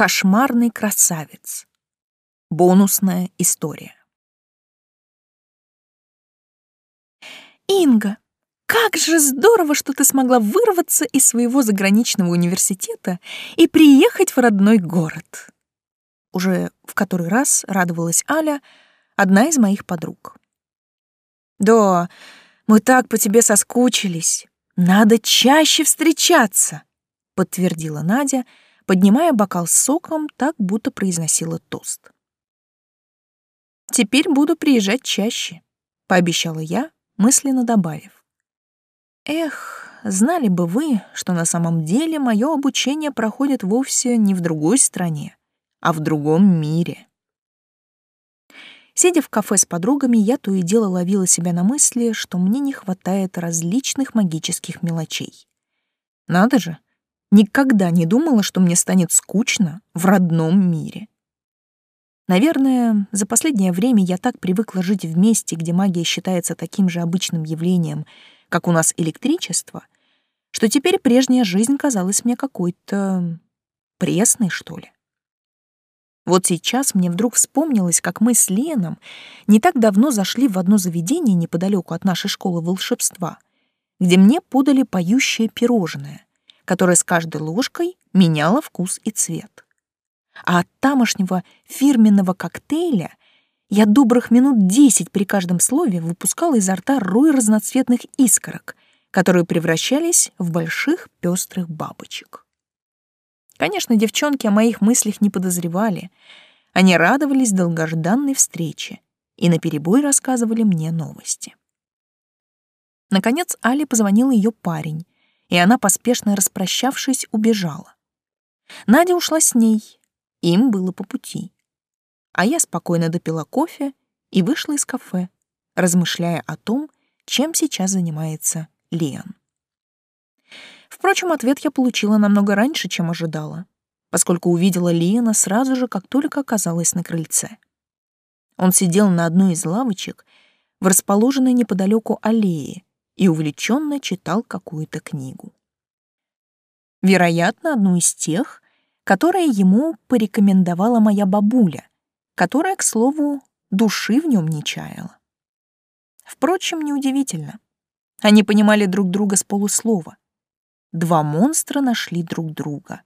Кошмарный красавец. Бонусная история. Инга, как же здорово, что ты смогла вырваться из своего заграничного университета и приехать в родной город. Уже в который раз радовалась Аля, одна из моих подруг. Да, мы так по тебе соскучились. Надо чаще встречаться, подтвердила Надя, поднимая бокал с соком, так будто произносила тост. Теперь буду приезжать чаще, пообещала я, мысленно добавив. Эх, знали бы вы, что на самом деле мое обучение проходит вовсе не в другой стране, а в другом мире. Сидя в кафе с подругами, я то и дело ловила себя на мысли, что мне не хватает различных магических мелочей. Надо же, никогда не думала, что мне станет скучно в родном мире. Наверное, за последнее время я так привыкла жить в месте, где магия считается таким же обычным явлением — как у нас электричество, что теперь прежняя жизнь казалась мне какой-то пресной, что ли. Вот сейчас мне вдруг вспомнилось, как мы с Леном не так давно зашли в одно заведение неподалеку от нашей школы волшебства, где мне подали поющее пирожное, которое с каждой ложкой меняло вкус и цвет. А от тамошнего фирменного коктейля я добрых минут десять при каждом слове выпускала изо рта рой разноцветных искорок, которые превращались в больших пестрых бабочек. Конечно, девчонки о моих мыслях не подозревали. Они радовались долгожданной встрече и наперебой рассказывали мне новости. Наконец Али позвонил ее парень, и она, поспешно распрощавшись, убежала. Надя ушла с ней, им было по пути а я спокойно допила кофе и вышла из кафе, размышляя о том, чем сейчас занимается Лиан. Впрочем, ответ я получила намного раньше, чем ожидала, поскольку увидела Лиана сразу же, как только оказалась на крыльце. Он сидел на одной из лавочек в расположенной неподалеку аллее и увлеченно читал какую-то книгу. Вероятно, одну из тех, которые ему порекомендовала моя бабуля, которая, к слову, души в нем не чаяла. Впрочем, неудивительно. Они понимали друг друга с полуслова. Два монстра нашли друг друга.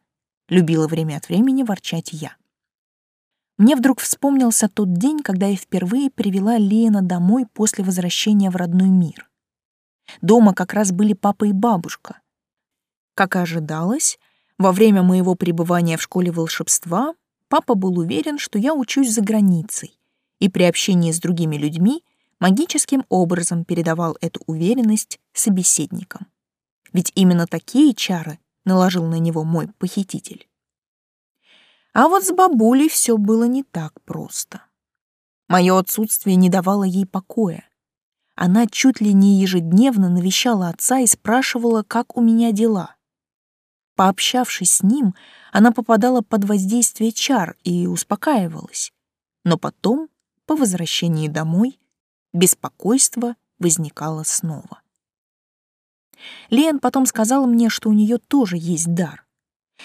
Любила время от времени ворчать я. Мне вдруг вспомнился тот день, когда я впервые привела Лена домой после возвращения в родной мир. Дома как раз были папа и бабушка. Как и ожидалось, во время моего пребывания в школе волшебства папа был уверен, что я учусь за границей, и при общении с другими людьми магическим образом передавал эту уверенность собеседникам. Ведь именно такие чары наложил на него мой похититель. А вот с бабулей все было не так просто. Мое отсутствие не давало ей покоя. Она чуть ли не ежедневно навещала отца и спрашивала, как у меня дела. Пообщавшись с ним, она попадала под воздействие чар и успокаивалась. Но потом, по возвращении домой, беспокойство возникало снова. Лен потом сказала мне, что у нее тоже есть дар.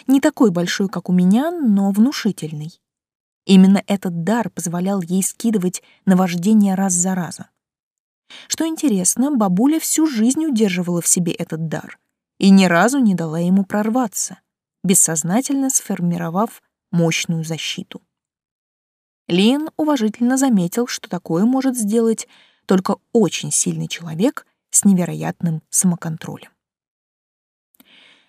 Не такой большой, как у меня, но внушительный. Именно этот дар позволял ей скидывать наваждение раз за разом. Что интересно, бабуля всю жизнь удерживала в себе этот дар и ни разу не дала ему прорваться бессознательно сформировав мощную защиту. Лин уважительно заметил, что такое может сделать только очень сильный человек с невероятным самоконтролем.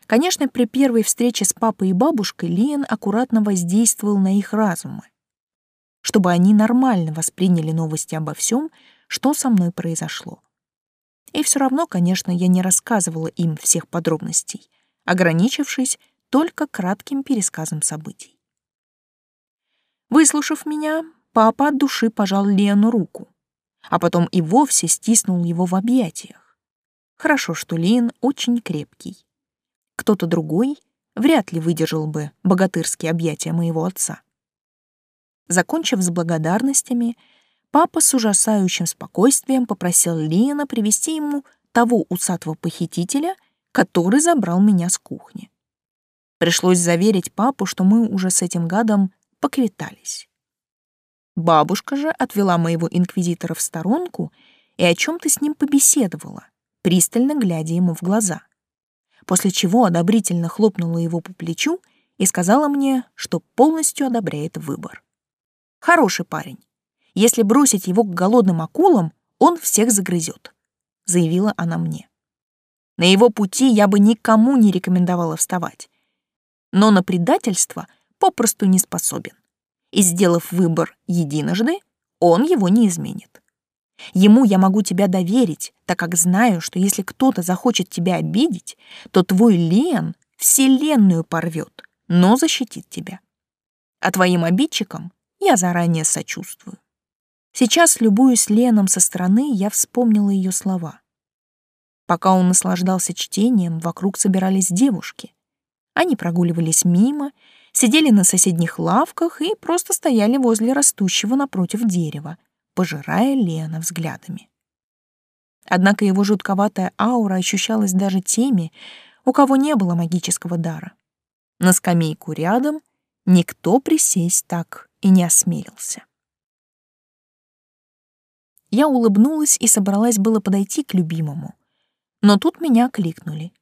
Конечно, при первой встрече с папой и бабушкой Лиен аккуратно воздействовал на их разумы, чтобы они нормально восприняли новости обо всем, что со мной произошло. И все равно, конечно, я не рассказывала им всех подробностей, ограничившись только кратким пересказом событий. Выслушав меня, папа от души пожал Лену руку, а потом и вовсе стиснул его в объятиях. Хорошо, что Лен очень крепкий. Кто-то другой вряд ли выдержал бы богатырские объятия моего отца. Закончив с благодарностями, папа с ужасающим спокойствием попросил Лена привести ему того усатого похитителя, который забрал меня с кухни. Пришлось заверить папу, что мы уже с этим гадом поквитались. Бабушка же отвела моего инквизитора в сторонку и о чем-то с ним побеседовала, пристально глядя ему в глаза. После чего одобрительно хлопнула его по плечу и сказала мне, что полностью одобряет выбор. Хороший парень. Если бросить его к голодным акулам, он всех загрызет, заявила она мне. На его пути я бы никому не рекомендовала вставать. Но на предательство попросту не способен. И сделав выбор единожды, он его не изменит. Ему я могу тебя доверить, так как знаю, что если кто-то захочет тебя обидеть, то твой Лен вселенную порвет, но защитит тебя. А твоим обидчикам я заранее сочувствую. Сейчас, любуясь Леном со стороны, я вспомнила ее слова. Пока он наслаждался чтением, вокруг собирались девушки. Они прогуливались мимо, сидели на соседних лавках и просто стояли возле растущего напротив дерева, пожирая Лена взглядами. Однако его жутковатая аура ощущалась даже теми, у кого не было магического дара. На скамейку рядом никто присесть так и не осмелился. Я улыбнулась и собралась было подойти к любимому, но тут меня кликнули.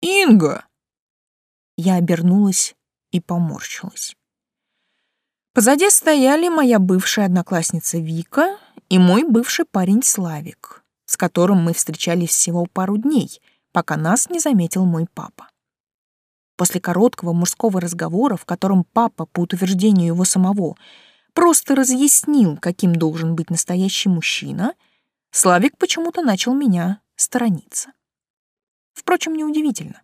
«Инга!» Я обернулась и поморщилась. Позади стояли моя бывшая одноклассница Вика и мой бывший парень Славик, с которым мы встречались всего пару дней, пока нас не заметил мой папа. После короткого мужского разговора, в котором папа, по утверждению его самого, просто разъяснил, каким должен быть настоящий мужчина — Славик почему-то начал меня сторониться. Впрочем, неудивительно.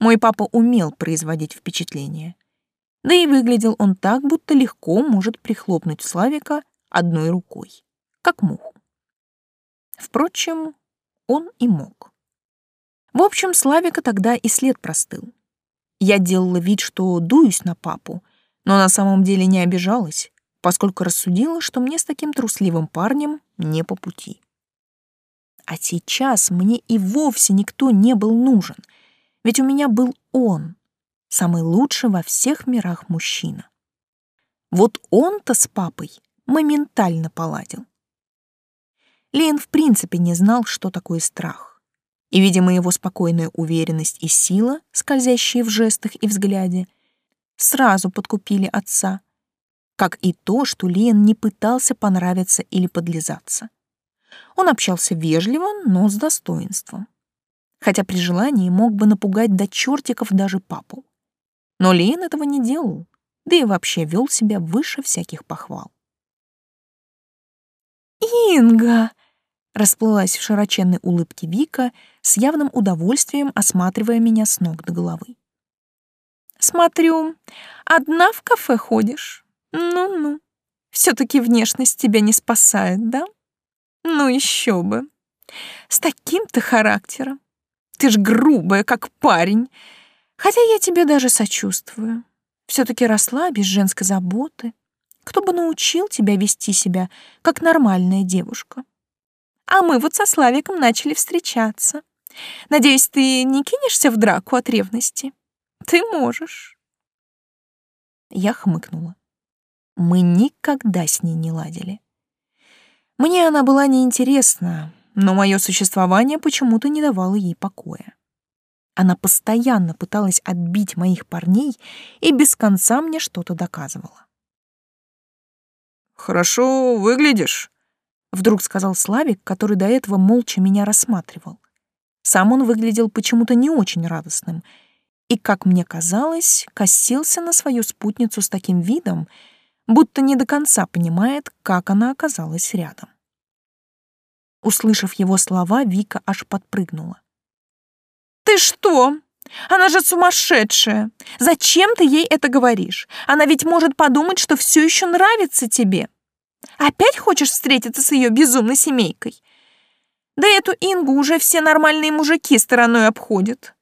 Мой папа умел производить впечатление. Да и выглядел он так, будто легко может прихлопнуть Славика одной рукой, как муху. Впрочем, он и мог. В общем, Славика тогда и след простыл. Я делала вид, что дуюсь на папу, но на самом деле не обижалась, поскольку рассудила, что мне с таким трусливым парнем не по пути. А сейчас мне и вовсе никто не был нужен, ведь у меня был он, самый лучший во всех мирах мужчина. Вот он-то с папой моментально поладил. Лен в принципе не знал, что такое страх. И, видимо, его спокойная уверенность и сила, скользящие в жестах и взгляде, сразу подкупили отца, как и то, что Лен не пытался понравиться или подлизаться. Он общался вежливо, но с достоинством. Хотя при желании мог бы напугать до чертиков даже папу. Но Лейн этого не делал, да и вообще вел себя выше всяких похвал. «Инга!» — расплылась в широченной улыбке Вика, с явным удовольствием осматривая меня с ног до головы. «Смотрю, одна в кафе ходишь? Ну-ну, все таки внешность тебя не спасает, да?» Ну еще бы. С таким-то характером. Ты ж грубая, как парень. Хотя я тебе даже сочувствую. все таки росла без женской заботы. Кто бы научил тебя вести себя, как нормальная девушка? А мы вот со Славиком начали встречаться. Надеюсь, ты не кинешься в драку от ревности? Ты можешь. Я хмыкнула. Мы никогда с ней не ладили. Мне она была неинтересна, но мое существование почему-то не давало ей покоя. Она постоянно пыталась отбить моих парней и без конца мне что-то доказывала. «Хорошо выглядишь», — вдруг сказал Славик, который до этого молча меня рассматривал. Сам он выглядел почему-то не очень радостным и, как мне казалось, косился на свою спутницу с таким видом, будто не до конца понимает, как она оказалась рядом. Услышав его слова, Вика аж подпрыгнула. «Ты что? Она же сумасшедшая! Зачем ты ей это говоришь? Она ведь может подумать, что все еще нравится тебе. Опять хочешь встретиться с ее безумной семейкой? Да эту Ингу уже все нормальные мужики стороной обходят.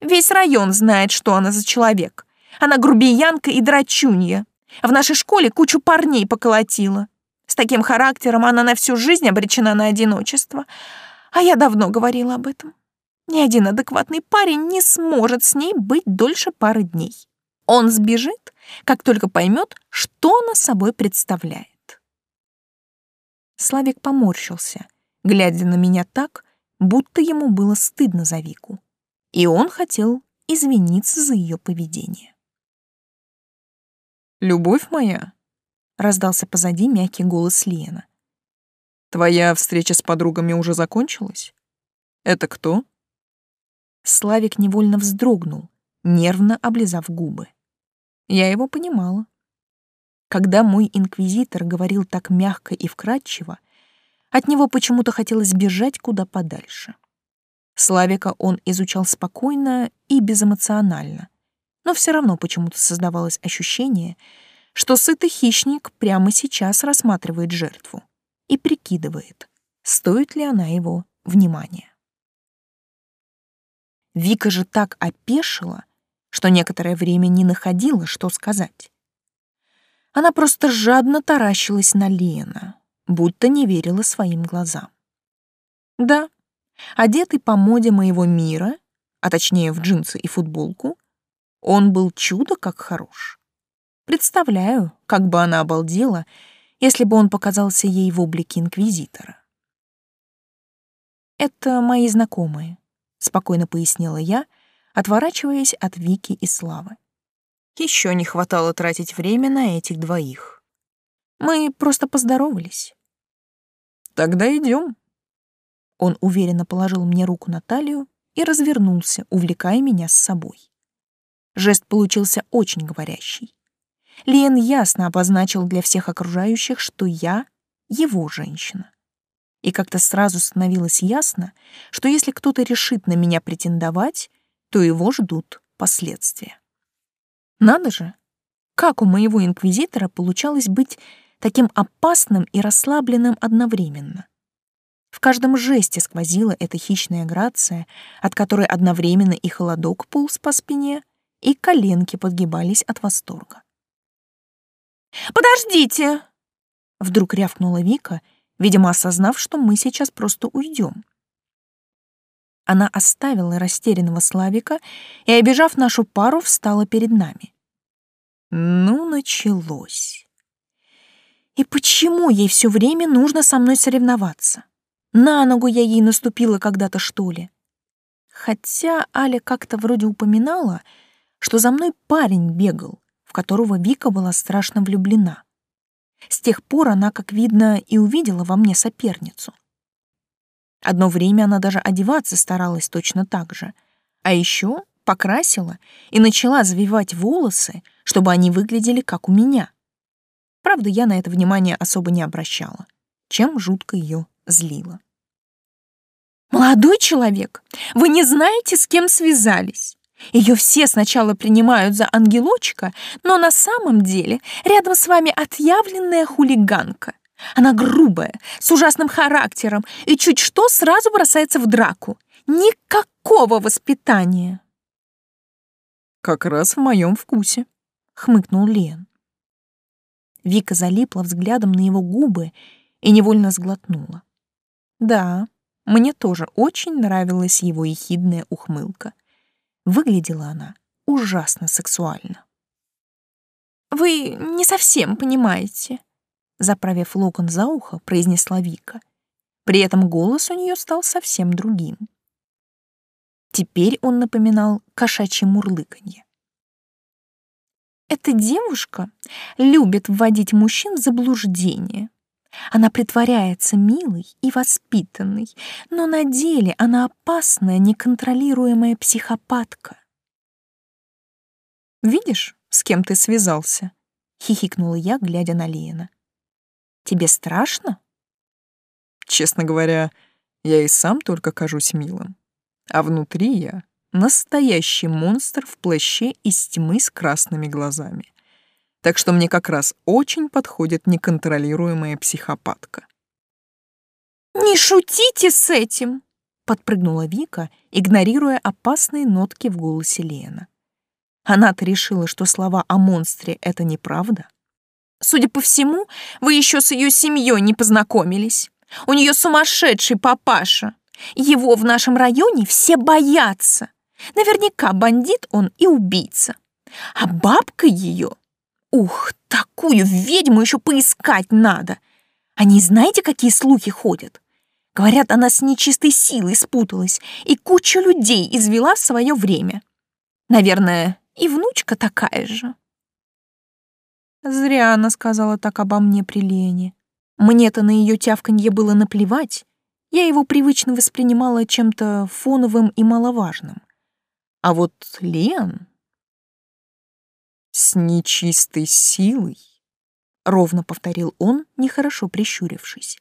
Весь район знает, что она за человек. Она грубиянка и драчунья. В нашей школе кучу парней поколотила. С таким характером она на всю жизнь обречена на одиночество. А я давно говорила об этом. Ни один адекватный парень не сможет с ней быть дольше пары дней. Он сбежит, как только поймет, что она собой представляет. Славик поморщился, глядя на меня так, будто ему было стыдно за Вику, и он хотел извиниться за ее поведение. «Любовь моя», — раздался позади мягкий голос Лена. «Твоя встреча с подругами уже закончилась? Это кто?» Славик невольно вздрогнул, нервно облизав губы. Я его понимала. Когда мой инквизитор говорил так мягко и вкрадчиво, от него почему-то хотелось бежать куда подальше. Славика он изучал спокойно и безэмоционально, но все равно почему-то создавалось ощущение, что сытый хищник прямо сейчас рассматривает жертву и прикидывает, стоит ли она его внимания. Вика же так опешила, что некоторое время не находила, что сказать. Она просто жадно таращилась на Лена, будто не верила своим глазам. Да, одетый по моде моего мира, а точнее в джинсы и футболку, он был чудо как хорош. Представляю, как бы она обалдела, если бы он показался ей в облике инквизитора. «Это мои знакомые», — спокойно пояснила я, отворачиваясь от Вики и Славы. Еще не хватало тратить время на этих двоих. Мы просто поздоровались. Тогда идем. Он уверенно положил мне руку на талию и развернулся, увлекая меня с собой. Жест получился очень говорящий. Лен ясно обозначил для всех окружающих, что я — его женщина. И как-то сразу становилось ясно, что если кто-то решит на меня претендовать, то его ждут последствия. Надо же, как у моего инквизитора получалось быть таким опасным и расслабленным одновременно. В каждом жесте сквозила эта хищная грация, от которой одновременно и холодок полз по спине, и коленки подгибались от восторга. «Подождите!» Вдруг рявкнула Вика, видимо, осознав, что мы сейчас просто уйдем. Она оставила растерянного Славика и, обижав нашу пару, встала перед нами. Ну, началось. И почему ей все время нужно со мной соревноваться? На ногу я ей наступила когда-то, что ли? Хотя Аля как-то вроде упоминала, что за мной парень бегал, в которого Вика была страшно влюблена. С тех пор она, как видно, и увидела во мне соперницу. Одно время она даже одеваться старалась точно так же. А еще покрасила и начала завивать волосы, чтобы они выглядели как у меня. Правда, я на это внимание особо не обращала, чем жутко ее злило. «Молодой человек, вы не знаете, с кем связались. Ее все сначала принимают за ангелочка, но на самом деле рядом с вами отъявленная хулиганка. Она грубая, с ужасным характером и чуть что сразу бросается в драку. Никакого воспитания. Как раз в моем вкусе, хмыкнул Лен. Вика залипла взглядом на его губы и невольно сглотнула. Да, мне тоже очень нравилась его ехидная ухмылка. Выглядела она ужасно сексуально. «Вы не совсем понимаете», заправив локон за ухо, произнесла Вика. При этом голос у нее стал совсем другим. Теперь он напоминал кошачье мурлыканье. Эта девушка любит вводить мужчин в заблуждение. Она притворяется милой и воспитанной, но на деле она опасная, неконтролируемая психопатка. «Видишь, с кем ты связался?» — хихикнула я, глядя на Лена. Тебе страшно? Честно говоря, я и сам только кажусь милым. А внутри я настоящий монстр в плаще из тьмы с красными глазами. Так что мне как раз очень подходит неконтролируемая психопатка. «Не шутите с этим!» — подпрыгнула Вика, игнорируя опасные нотки в голосе Лена. Она-то решила, что слова о монстре — это неправда. Судя по всему, вы еще с ее семьей не познакомились. У нее сумасшедший папаша. Его в нашем районе все боятся. Наверняка бандит он и убийца. А бабка ее... Ух, такую ведьму еще поискать надо. Они знаете, какие слухи ходят? Говорят, она с нечистой силой спуталась и кучу людей извела в свое время. Наверное, и внучка такая же. Зря она сказала так обо мне при Лене. Мне-то на ее тявканье было наплевать. Я его привычно воспринимала чем-то фоновым и маловажным. А вот Лен... «С нечистой силой», — ровно повторил он, нехорошо прищурившись.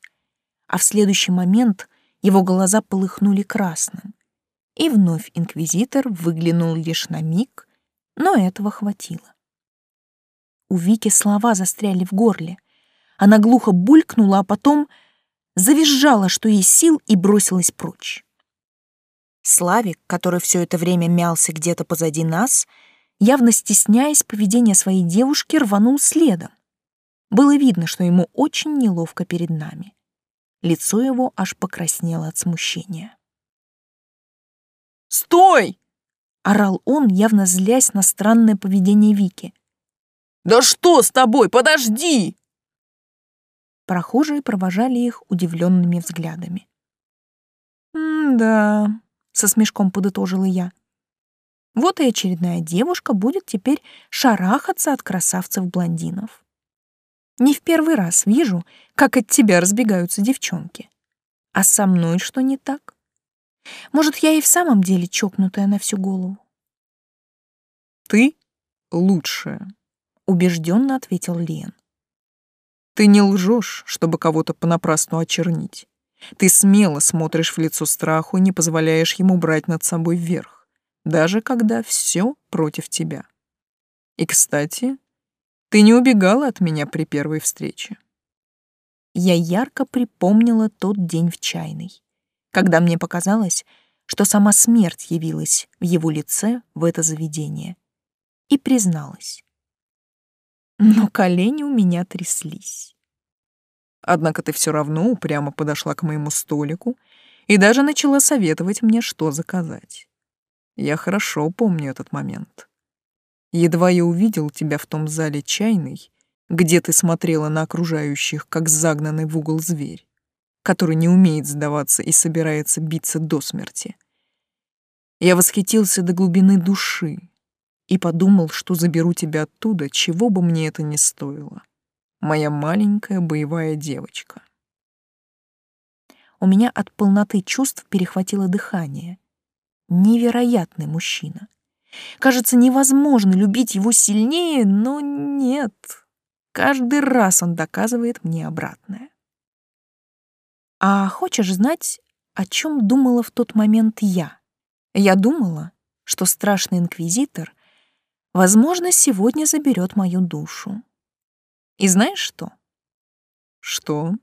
А в следующий момент его глаза полыхнули красным. И вновь инквизитор выглянул лишь на миг, но этого хватило. У Вики слова застряли в горле. Она глухо булькнула, а потом завизжала, что есть сил, и бросилась прочь. Славик, который все это время мялся где-то позади нас, явно стесняясь поведения своей девушки, рванул следом. Было видно, что ему очень неловко перед нами. Лицо его аж покраснело от смущения. «Стой!» — орал он, явно злясь на странное поведение Вики. «Да что с тобой? Подожди!» Прохожие провожали их удивленными взглядами. «М-да», со смешком подытожила я. Вот и очередная девушка будет теперь шарахаться от красавцев-блондинов. Не в первый раз вижу, как от тебя разбегаются девчонки. А со мной что не так? Может, я и в самом деле чокнутая на всю голову? Ты лучшая, убежденно ответил Лен. Ты не лжешь, чтобы кого-то понапрасну очернить. Ты смело смотришь в лицо страху и не позволяешь ему брать над собой верх, даже когда все против тебя. И, кстати, ты не убегала от меня при первой встрече. Я ярко припомнила тот день в чайной, когда мне показалось, что сама смерть явилась в его лице в это заведение, и призналась. Но колени у меня тряслись. Однако ты все равно упрямо подошла к моему столику и даже начала советовать мне, что заказать. Я хорошо помню этот момент. Едва я увидел тебя в том зале чайной, где ты смотрела на окружающих, как загнанный в угол зверь, который не умеет сдаваться и собирается биться до смерти. Я восхитился до глубины души и подумал, что заберу тебя оттуда, чего бы мне это ни стоило моя маленькая боевая девочка. У меня от полноты чувств перехватило дыхание. Невероятный мужчина. Кажется, невозможно любить его сильнее, но нет. Каждый раз он доказывает мне обратное. А хочешь знать, о чем думала в тот момент я? Я думала, что страшный инквизитор, возможно, сегодня заберет мою душу. И знаешь что? Что?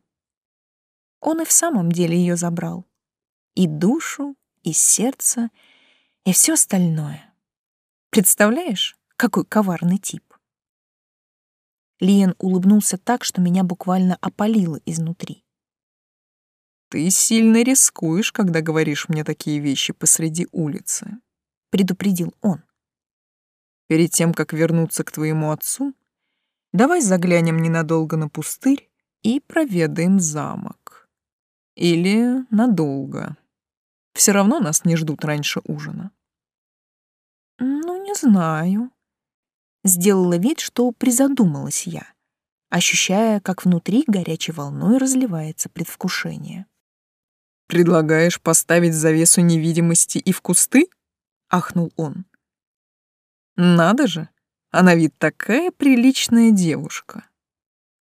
Он и в самом деле ее забрал. И душу, и сердце, и все остальное. Представляешь, какой коварный тип? Лиен улыбнулся так, что меня буквально опалило изнутри. «Ты сильно рискуешь, когда говоришь мне такие вещи посреди улицы», — предупредил он. «Перед тем, как вернуться к твоему отцу, Давай заглянем ненадолго на пустырь и проведаем замок. Или надолго. Все равно нас не ждут раньше ужина. Ну, не знаю. Сделала вид, что призадумалась я, ощущая, как внутри горячей волной разливается предвкушение. «Предлагаешь поставить завесу невидимости и в кусты?» — ахнул он. «Надо же! Она ведь такая приличная девушка.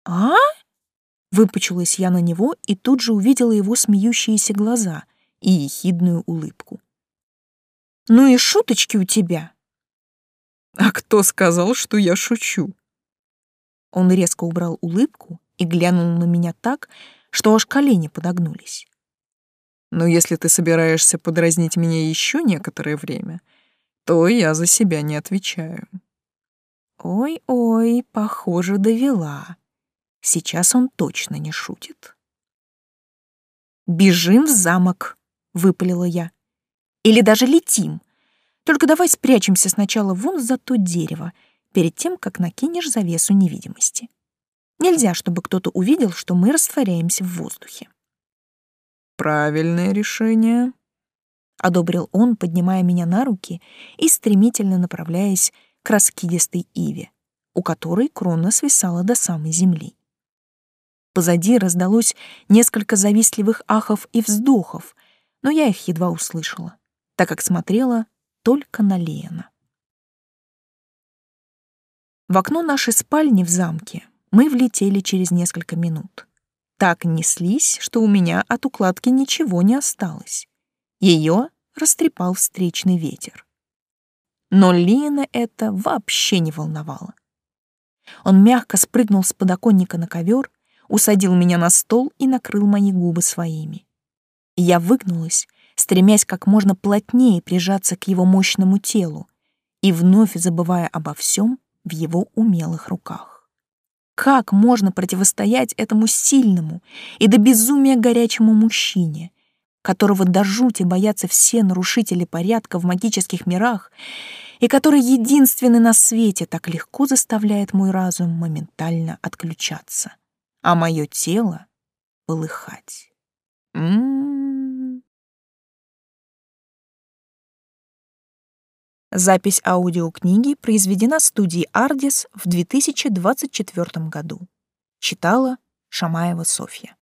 А? Выпучилась я на него и тут же увидела его смеющиеся глаза и ехидную улыбку. Ну и шуточки у тебя. А кто сказал, что я шучу? Он резко убрал улыбку и глянул на меня так, что аж колени подогнулись. Но если ты собираешься подразнить меня еще некоторое время, то я за себя не отвечаю. Ой-ой, похоже, довела. Сейчас он точно не шутит. «Бежим в замок!» — выпалила я. «Или даже летим. Только давай спрячемся сначала вон за то дерево, перед тем, как накинешь завесу невидимости. Нельзя, чтобы кто-то увидел, что мы растворяемся в воздухе». «Правильное решение», — одобрил он, поднимая меня на руки и стремительно направляясь к раскидистой иве, у которой крона свисала до самой земли. Позади раздалось несколько завистливых ахов и вздохов, но я их едва услышала, так как смотрела только на Лена. В окно нашей спальни в замке мы влетели через несколько минут. Так неслись, что у меня от укладки ничего не осталось. Ее растрепал встречный ветер. Но Лина это вообще не волновало. Он мягко спрыгнул с подоконника на ковер усадил меня на стол и накрыл мои губы своими. Я выгнулась, стремясь как можно плотнее прижаться к его мощному телу и вновь забывая обо всем в его умелых руках. Как можно противостоять этому сильному и до безумия горячему мужчине, которого до жути боятся все нарушители порядка в магических мирах и который единственный на свете так легко заставляет мой разум моментально отключаться? а мое тело полыхать. М -м -м. Запись аудиокниги произведена студией «Ардис» в 2024 году. Читала Шамаева Софья.